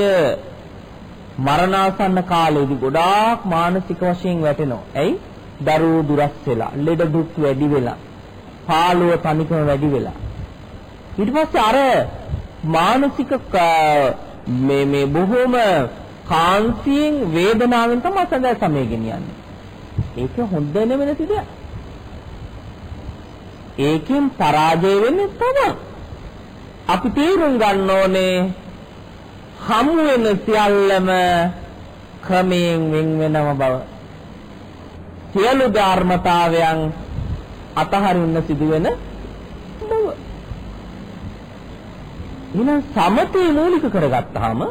මරණාසන්න කාලේදී ගොඩාක් මානසික වශයෙන් වැටෙනවා. ඇයි? දරුවෝ දුරස් වෙලා, ලෙඩ දුක් වැඩි වෙලා, පාළුව තනිකම වැඩි වෙලා. ඊට පස්සේ අර මානසික මේ මේ බොහොම කාන්සියෙන් වේදනාවෙන් තමයි සඳහා සමය ගෙනියන්නේ. ඒක හොඳ නෙමෙයි නේද? ඒකෙන් පරාජය වෙන්නේ තමයි. අපි තේරුම් ගන්න ඕනේ හමු වෙන සියල්ලම ක්‍රමයෙන් වෙන් වෙනව බව. සියලු ධර්මතාවයන් අතහරින්න සිදුවෙන බව. එහෙනම් සමතේ මූලික කරගත්තාම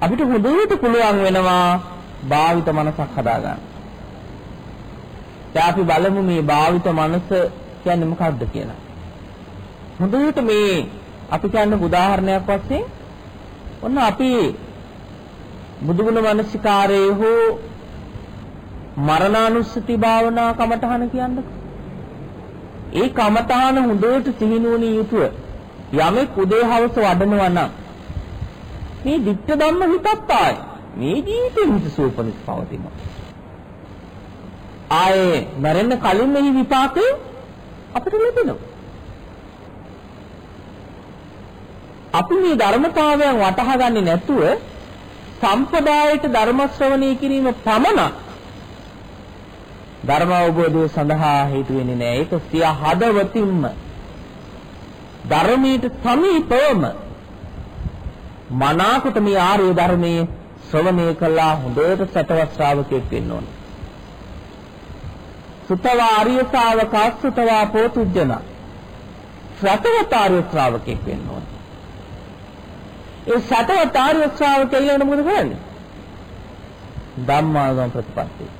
අපිට හොඳට පුළුවන් වෙනවා භාවිත මනසක් හදාගන්න. දැන් අපි බලමු මේ භාවිත මනස කියන්නේ මොකක්ද කියලා. හොඳට මේ අපි කියන්නේ උදාහරණයක් වශයෙන් ඔන්න අපි බුදුගුණ මනසිකාරයේ හෝ මරණානුස්සති භාවනා කමඨහන කියන්නේ ඒ කමඨහන හොඳට සිහිනුවණින් යුතුව යමෙක් උදේ හවස වඩනවා නම් මේ ditta ධම්ම හිතත් ආයි. මේ ජීවිතේ හිත සූපනිස් පවතිනවා ආයේ මරෙන්න කලින් මේ විපාකේ අපිට ලැබෙනවා. අපි මේ ධර්මතාවයන් වටහා ගන්නේ නැතුව සම්පදායට ධර්ම ශ්‍රවණය කිරීම පමණ ධර්ම අවබෝධය සඳහා හේතු වෙන්නේ නැහැ. ඒක සිය හදවතින්ම ධර්මයට සමීපවම මනාකොට මේ ආර්ය ධර්මයේ ශ්‍රවණය කළා හොඳට සතවත් ශ්‍රාවකෙක් වෙන්න ඕන. සුතව ආර්ය ශ්‍රාවකා සුතවා පෝතුජ්ජන. සතවත් ආර්ය ශ්‍රාවකෙක් වෙන්න ඕන. ඒ සතවත් ආර්ය ශ්‍රාවකයා ඊළඟට මොකද කරන්නේ? ධම්මාගම ප්‍රතිපත්තිය.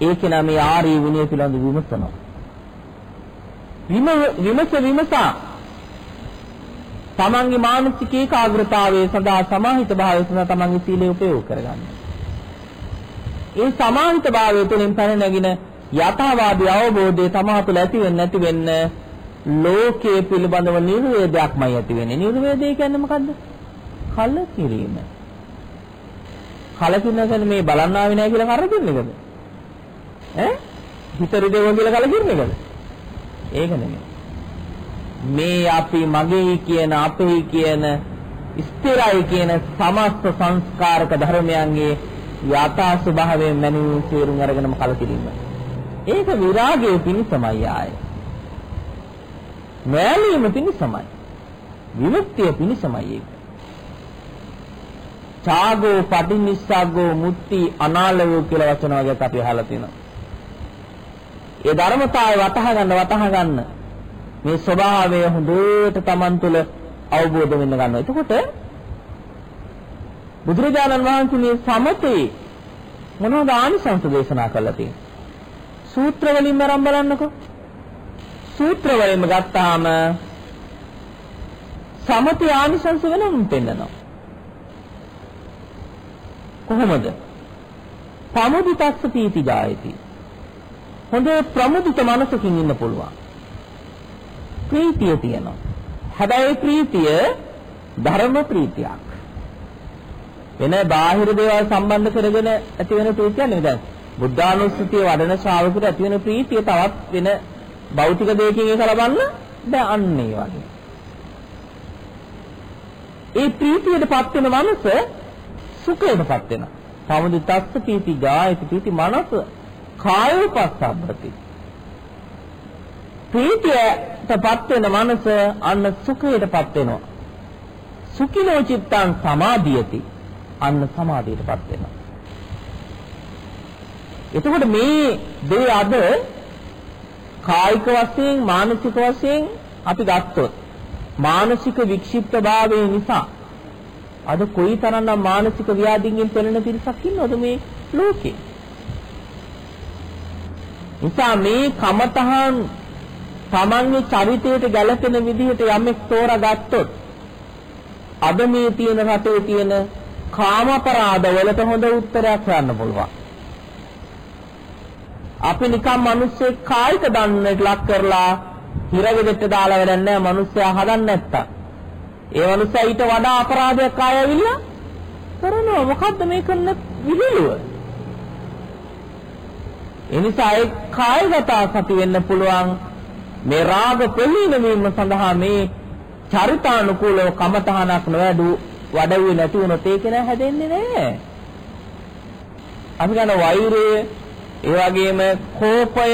ඒක නම් මේ ආර්ය විනය පිළිබඳ විමසනවා. විම විමස විමසා තමන්ගේ මානසික ඒකාග්‍රතාවය සඳහා සමාහිත භාවය සඳහා තමන්ගේ සීලය උපයෝග කරගන්න. ඒ සමාහිත භාවය තුළින් පැන නැගින යථාවාදී අවබෝධය තමා තුළ ඇති වෙන්නේ නැති වෙන්න ලෝකයේ පිළිබඳව නිර්වේදයක්මයි ඇති වෙන්නේ. නිර්වේදය කියන්නේ මොකද්ද? කලකිරීම. කලකිරෙන කියන්නේ මේ බලන්න ආවේ නැහැ කියලා කරකිරන එකද? ඈ? හිත රිදෙව කියලා කලකිරන එකද? ඒක නෙමෙයි. මේ අපි මගේ කියන අපේ කියන ස්ථිරයි කියන සමස්ත සංස්කාරක ධර්මයන්ගේ යථා ස්වභාවයෙන් මනින් තේරුම් අරගෙනම කලකිරීම. ඒක විරාගයේ පිණිසමයි ආයේ. මෑලීම පිණිසමයි. විමුක්තිය පිණිසමයි ඒක. ඡාගෝ පටිනිස්සග්ගෝ මුත්‍ති අනාලවෝ කියලා වචන වර්ගයක් අපි අහලා තියෙනවා. ඒ ධර්මතාවය වටහා ගන්න වටහා ගන්න මේ ස්වභාවය හොඳට Taman තුල අවබෝධ වෙන්න ගන්නවා. එතකොට බුදුරජාණන් වහන්සේ මේ සමතේ මොනවද ආනිසංස දේශනා කළා තියෙන්නේ? සූත්‍ර වලින්ම අරන් බලන්නකෝ. සූත්‍ර වලින්ම ගත්තාම සමතේ ආනිසංස වෙනම පෙන්නනවා. කොහොමද? පමුදිතස්ස පීති ජායති. හොඳ ප්‍රමුදිත මනසකින් ඉන්න පුළුවන්. ප්‍රීතිය තියෙනවා. හැබැයි ප්‍රීතිය ධර්ම ප්‍රීතියක්. වෙන බාහිර දේවල් සම්බන්ධ කරගෙන ඇති වෙන ප්‍රීතිය නෙවෙයි දැන්. බුද්ධානුස්සතිය වඩන ශ්‍රාවකයට ඇති වෙන ප්‍රීතිය තවත් වෙන භෞතික දෙයකින් ඒක ලබන්න බෑ අන්න ඒ වගේ. ඒ ප්‍රීතියටපත් වෙන මනස සුඛයටපත් වෙනවා. සමුදිතස්ස පීති ගායති පීති මනස කායෝපස්සබ්බති. ප්‍රීතියටපත් වෙන මනස අන්න සුඛයටපත් වෙනවා. සුඛිනෝ චිත්තං සමාධියති. අන්න සමාධියටපත් වෙනවා. එතකොට මේ දේ අද කායික වශයෙන් මානසික වශයෙන් අපි ගත්තොත් මානසික වික්ෂිප්තභාවය නිසා අද කොයිතරම්නම් මානසික ව්‍යාධින්ගෙන් පෙළෙන පිරිසක් ඉන්නවද මේ ලෝකේ? නිසා මේ කමතහන් තමන්ගේ චරිතයට ගැලපෙන විදිහට යමෙක් තෝරාගත්තොත් අද මේ තියෙන රටේ තියෙන කාමපරාධ වලට හොඳ උත්තරයක් හොයන්න පුළුවන්. අපි නිකම් මිනිස්සෙක් කායික දන්නට ලක් කරලා හිරගෙදෙට්ට දාලා වැඩක් නැහැ මිනිස්සයා හදන්න නැත්තම්. ඒ මිනිස්සයා ඊට වඩා අපරාධයක් ආයෙවිලා කරනවා. මොකද්ද මේ කරන විහිළුව? එනිසා ඒ කායගත සති වෙන්න පුළුවන් මේ රාග ප්‍රහීන වීම සඳහා මේ චරිතානුකූලව කමතහනක් නොවැඩු වඩුවේ නැති වුණොත් ඒක නෑ හැදෙන්නේ නෑ. අපි ගන්න වෛරය, ඒ වගේම කෝපය,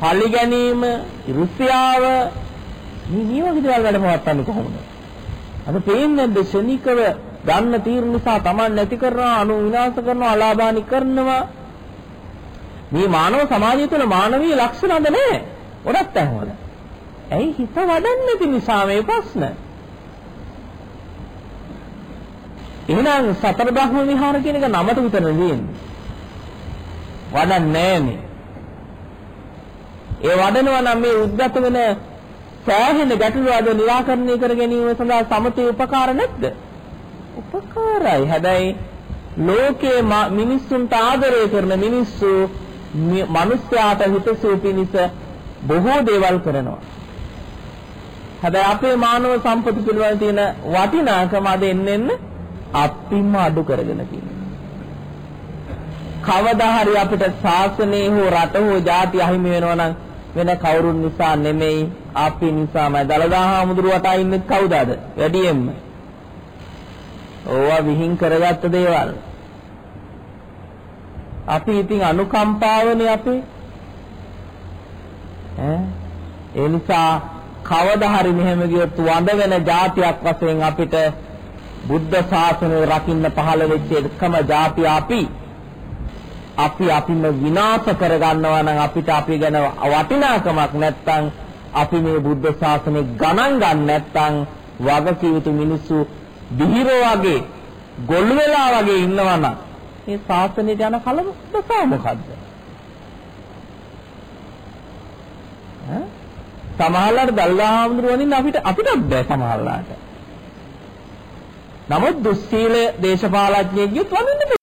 පලි ගැනීම, ඊර්ෂ්‍යාව මේ නියමක දේවල් වැඩ පවත්න්නේ කොහොමද? අද පේන්නේ දෙශනිකව ගන්න තීරණ නිසා Taman නැති කරනවා, අනු විනාශ කරනවා, අලාභානි කරනවා. මේ මානව සමාජය තුළ මානවීය ලක්ෂණ අද නැහැ. ගොඩක් තැන්වල. ඇයි හිත වඩන්නේ නැති නිසා මේ ප්‍රශ්න? එහෙනම් සතර බ්‍රහ්ම විහාර කියන එක නමට විතර නෙවෙන්නේ. වඩන්නේ නැහනේ. ඒ වඩනවා නම් මේ උද්ගත වෙන සෑහෙන ගැටලු අද निराකරණය කර ගැනීම සඳහා සමතේ උපකාර නැද්ද? උපකාරයි. හැබැයි ලෝකයේ මිනිස්සුන්ට ආදරය කරන මිනිස්සු මිනිස්යාට හිතසුව පිණිස බොහෝ දේවල් කරනවා. හැබැයි අපේ මානව සම්පති පිළිබඳ තියෙන වටිනාකම අද එන්න අපින්ම අඩු කරගෙන තියෙනවා. කවදා හරි අපිට ශාසනය හෝ රට හෝ ජාති අහිමි වෙනවා නම් වෙන කවුරුන් නිසා නෙමෙයි අපි නිසාමයි. දලදා හාමුදුරුවට ඉන්නේ කවුද අද? වැඩියෙන්ම. ඕවා විහිං කරගත්ත දේවල්. අපි ඉතින් අනුකම්පාවනේ අපේ. ඈ? ඒ නිසා කවදා හරි මෙහෙම ගියොත් වඳ වෙන જાතියක් වශයෙන් අපිට බුද්ධ ශාසනය රකින්න පහළ වෙච්ච එකම જાතිය අපි. අපි අපිම විනාශ කරගන්නවා නම් අපිට අපි ගැන වටිනාකමක් නැත්නම් අපි මේ බුද්ධ ශාසනය ගණන් ගන්න නැත්නම් වගකිව යුතු මිනිස්සු බිහිරෝ වගේ ගොළු වෙලා වගේ ඉන්නවා නම් මේ ශාසනයට යන කලම දසා මොකද්ද? ඈ සමහරලාට දල්ගාහඳුරුවනින් අපිට අපිටත් බෑ සමහරලාට. නමුත් දුස්සීල දේශපාලඥයෙක්ගෙත් වඳින්න